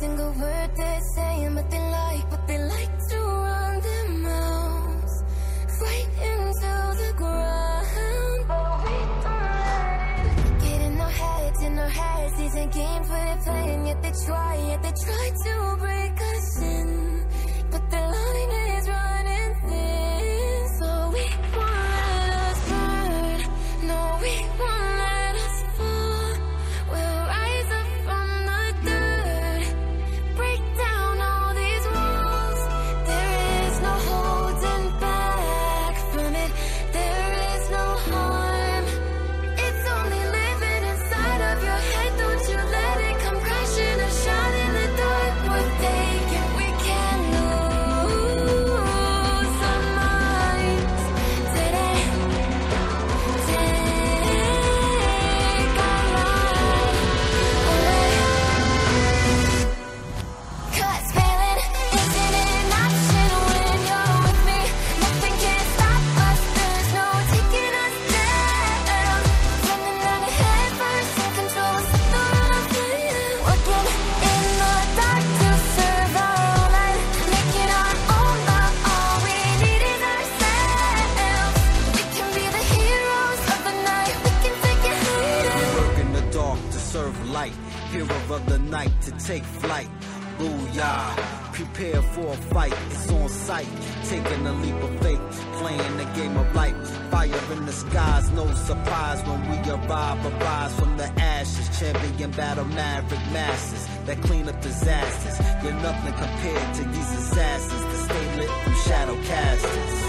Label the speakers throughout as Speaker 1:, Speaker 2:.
Speaker 1: single word they're saying, but they like, but they like to run their mouths right into the ground. But we don't let it get in our heads, in our heads. These ain't games we're playing, yet they try, yet they try to night
Speaker 2: to take flight. Booyah. Prepare for a fight. It's on sight. Taking a leap of faith. Playing the game of life. Fire in the skies. No surprise when we arrive. Arise from the ashes. Champion battle maverick masses. That clean up disasters. You're nothing compared to these assassins. To stay lit from shadow casters.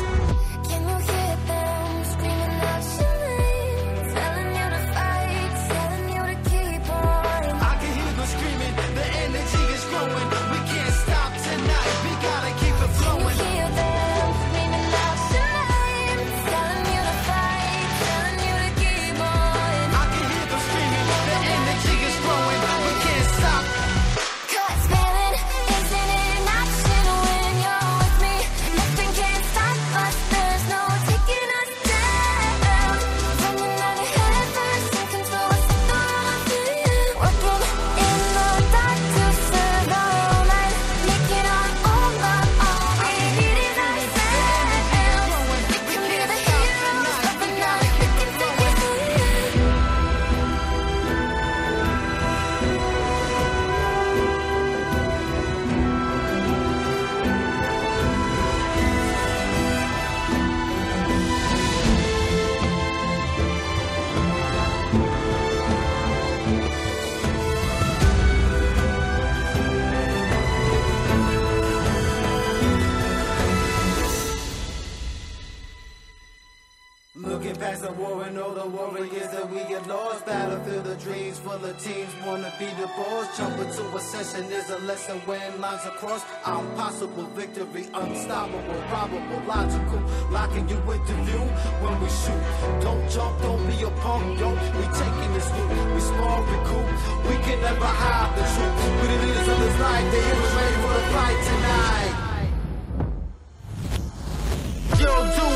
Speaker 3: Looking past the war and all the warriors that we get lost. Battlefield of dreams full of teams wanna be the boss. Jump into a session is a lesson when lines are crossed. Impossible victory, unstoppable, probable, logical. Locking you into view when we shoot. Don't jump, don't be a punk, yo. We taking this route, we small, we cool. We can never hide the truth. We the leaders of this life, the heroes ready for the fight tonight. Yo, do